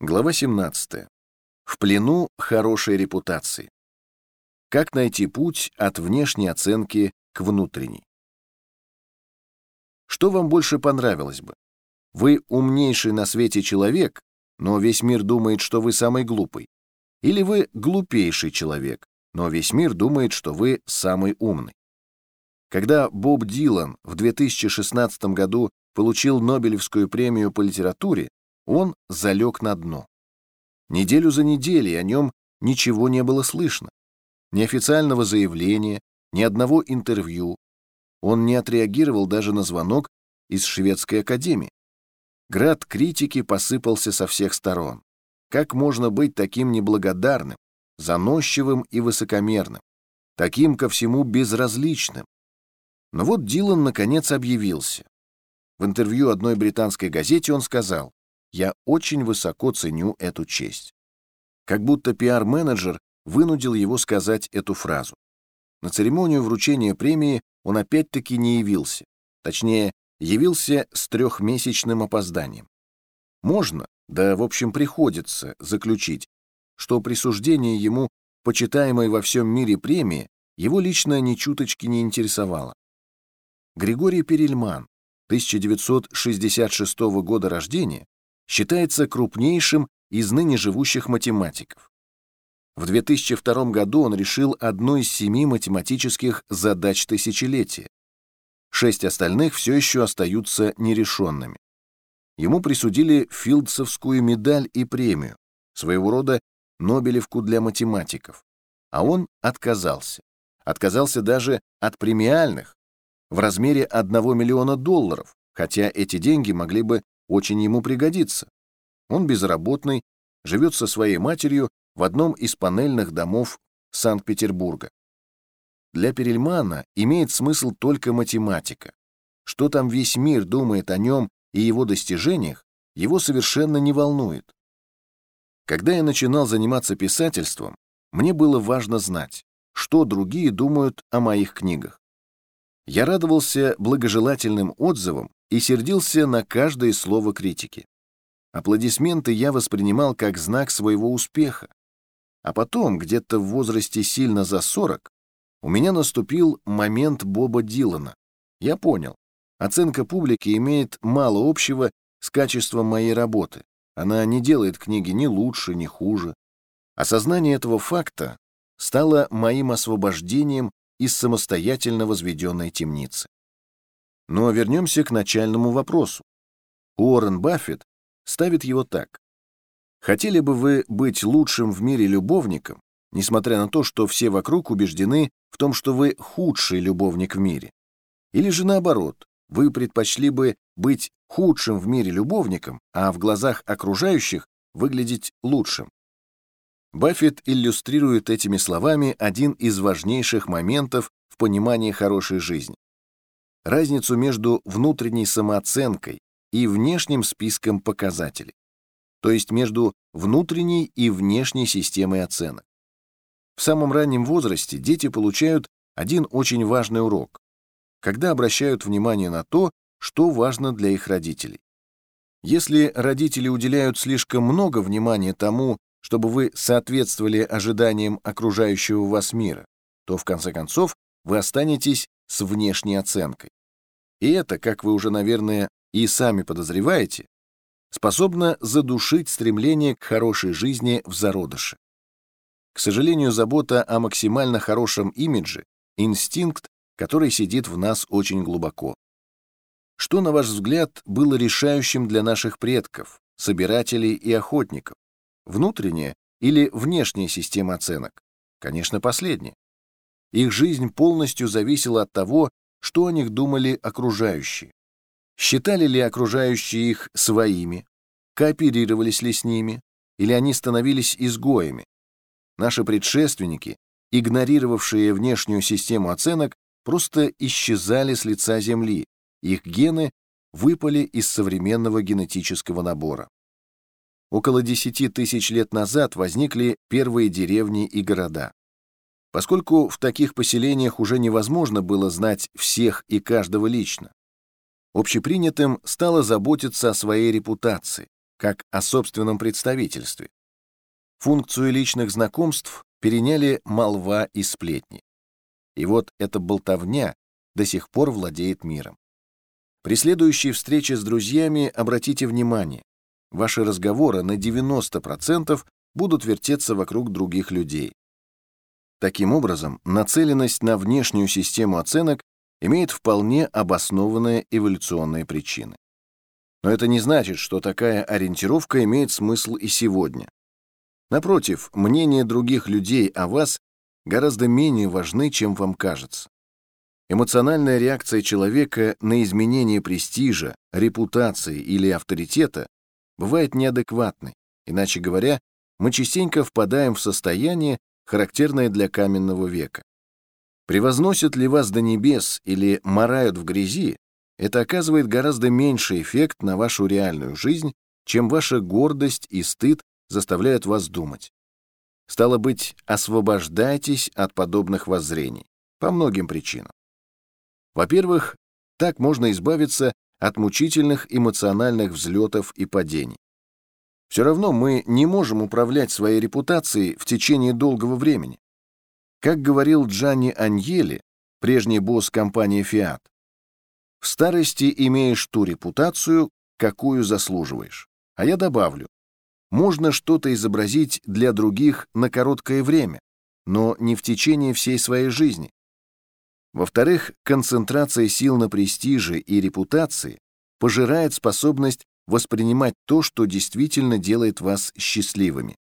Глава 17. В плену хорошей репутации. Как найти путь от внешней оценки к внутренней? Что вам больше понравилось бы? Вы умнейший на свете человек, но весь мир думает, что вы самый глупый. Или вы глупейший человек, но весь мир думает, что вы самый умный. Когда Боб Дилан в 2016 году получил Нобелевскую премию по литературе, он залег на дно. Неделю за неделей о нем ничего не было слышно. Ни официального заявления, ни одного интервью. Он не отреагировал даже на звонок из шведской академии. Град критики посыпался со всех сторон. Как можно быть таким неблагодарным, заносчивым и высокомерным, таким ко всему безразличным? Но вот Дилан наконец объявился. В интервью одной британской газете он сказал, я очень высоко ценю эту честь. Как будто пиар-менеджер вынудил его сказать эту фразу. На церемонию вручения премии он опять-таки не явился. Точнее, явился с трехмесячным опозданием. Можно, да в общем приходится, заключить, что присуждение ему почитаемой во всем мире премии его лично ни чуточки не интересовало. Григорий Перельман, 1966 года рождения, считается крупнейшим из ныне живущих математиков. В 2002 году он решил одну из семи математических задач тысячелетия. Шесть остальных все еще остаются нерешенными. Ему присудили Филдсовскую медаль и премию, своего рода Нобелевку для математиков. А он отказался. Отказался даже от премиальных в размере 1 миллиона долларов, хотя эти деньги могли бы очень ему пригодится. Он безработный, живет со своей матерью в одном из панельных домов Санкт-Петербурга. Для Перельмана имеет смысл только математика. Что там весь мир думает о нем и его достижениях, его совершенно не волнует. Когда я начинал заниматься писательством, мне было важно знать, что другие думают о моих книгах. Я радовался благожелательным отзывам и сердился на каждое слово критики. Аплодисменты я воспринимал как знак своего успеха. А потом, где-то в возрасте сильно за 40, у меня наступил момент Боба Дилана. Я понял, оценка публики имеет мало общего с качеством моей работы. Она не делает книги ни лучше, ни хуже. Осознание этого факта стало моим освобождением из самостоятельно возведенной темницы. Но вернемся к начальному вопросу. Уоррен Баффет ставит его так. Хотели бы вы быть лучшим в мире любовником, несмотря на то, что все вокруг убеждены в том, что вы худший любовник в мире? Или же наоборот, вы предпочли бы быть худшим в мире любовником, а в глазах окружающих выглядеть лучшим? Баффет иллюстрирует этими словами один из важнейших моментов в понимании хорошей жизни разницу между внутренней самооценкой и внешним списком показателей, то есть между внутренней и внешней системой оценок. В самом раннем возрасте дети получают один очень важный урок, когда обращают внимание на то, что важно для их родителей. Если родители уделяют слишком много внимания тому, чтобы вы соответствовали ожиданиям окружающего вас мира, то в конце концов вы останетесь с внешней оценкой. И это, как вы уже, наверное, и сами подозреваете, способно задушить стремление к хорошей жизни в зародыше. К сожалению, забота о максимально хорошем имидже – инстинкт, который сидит в нас очень глубоко. Что, на ваш взгляд, было решающим для наших предков, собирателей и охотников? Внутренняя или внешняя система оценок? Конечно, последняя. Их жизнь полностью зависела от того, что о них думали окружающие. Считали ли окружающие их своими, кооперировались ли с ними, или они становились изгоями. Наши предшественники, игнорировавшие внешнюю систему оценок, просто исчезали с лица Земли, их гены выпали из современного генетического набора. Около 10 тысяч лет назад возникли первые деревни и города. Поскольку в таких поселениях уже невозможно было знать всех и каждого лично, общепринятым стало заботиться о своей репутации, как о собственном представительстве. Функцию личных знакомств переняли молва и сплетни. И вот эта болтовня до сих пор владеет миром. При следующей встрече с друзьями обратите внимание, ваши разговоры на 90% будут вертеться вокруг других людей. Таким образом, нацеленность на внешнюю систему оценок имеет вполне обоснованные эволюционные причины. Но это не значит, что такая ориентировка имеет смысл и сегодня. Напротив, мнение других людей о вас гораздо менее важны, чем вам кажется. Эмоциональная реакция человека на изменение престижа, репутации или авторитета бывает неадекватной. Иначе говоря, мы частенько впадаем в состояние, характерное для каменного века. Превозносят ли вас до небес или морают в грязи, это оказывает гораздо меньший эффект на вашу реальную жизнь, чем ваша гордость и стыд заставляют вас думать. Стало быть, освобождайтесь от подобных воззрений по многим причинам. Во-первых, так можно избавиться от мучительных эмоциональных взлетов и падений. Все равно мы не можем управлять своей репутацией в течение долгого времени. Как говорил Джанни Аньели, прежний босс компании Fiat, в старости имеешь ту репутацию, какую заслуживаешь. А я добавлю, можно что-то изобразить для других на короткое время, но не в течение всей своей жизни. Во-вторых, концентрация сил на престиже и репутации пожирает способность воспринимать то, что действительно делает вас счастливыми.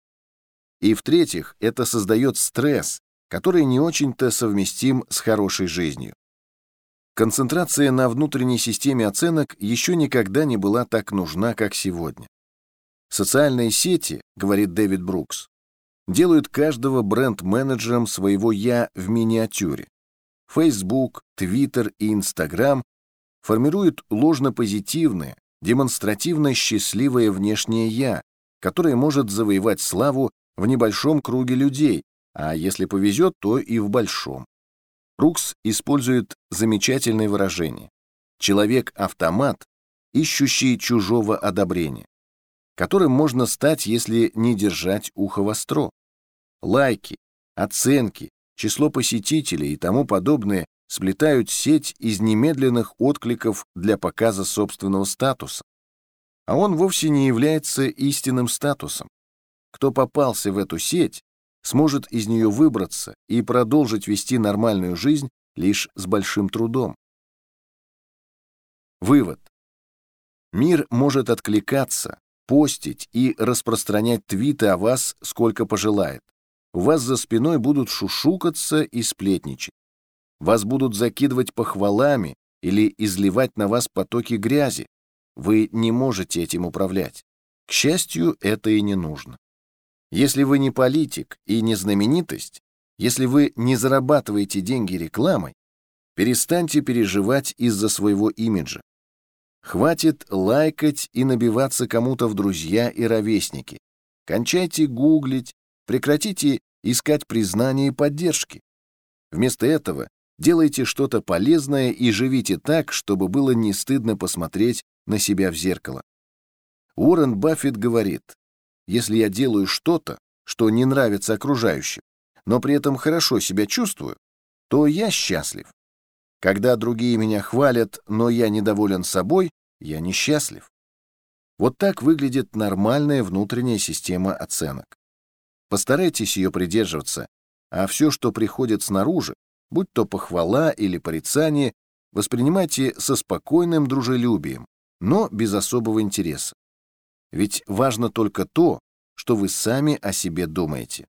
И в-третьих, это создает стресс, который не очень-то совместим с хорошей жизнью. Концентрация на внутренней системе оценок еще никогда не была так нужна, как сегодня. Социальные сети, говорит Дэвид Брукс, делают каждого бренд-менеджером своего «я» в миниатюре. Facebook, Twitter и Instagram формируют ложно-позитивное, демонстративно счастливое внешнее «я», которое может завоевать славу в небольшом круге людей, а если повезет, то и в большом. Рукс использует замечательное выражение «человек-автомат, ищущий чужого одобрения», которым можно стать, если не держать ухо востро. Лайки, оценки, число посетителей и тому подобное сплетают сеть из немедленных откликов для показа собственного статуса. А он вовсе не является истинным статусом. Кто попался в эту сеть, сможет из нее выбраться и продолжить вести нормальную жизнь лишь с большим трудом. Вывод. Мир может откликаться, постить и распространять твиты о вас сколько пожелает. У вас за спиной будут шушукаться и сплетничать. Вас будут закидывать похвалами или изливать на вас потоки грязи. Вы не можете этим управлять. К счастью, это и не нужно. Если вы не политик и не знаменитость, если вы не зарабатываете деньги рекламой, перестаньте переживать из-за своего имиджа. Хватит лайкать и набиваться кому-то в друзья и ровесники. Кончайте гуглить, прекратите искать признания и поддержки. Вместо этого делайте что-то полезное и живите так, чтобы было не стыдно посмотреть на себя в зеркало. Уоррен Баффет говорит, если я делаю что-то, что не нравится окружающим, но при этом хорошо себя чувствую, то я счастлив. Когда другие меня хвалят, но я недоволен собой, я несчастлив. Вот так выглядит нормальная внутренняя система оценок. Постарайтесь ее придерживаться, а все, что приходит снаружи, будь то похвала или порицание, воспринимайте со спокойным дружелюбием, но без особого интереса. Ведь важно только то, что вы сами о себе думаете.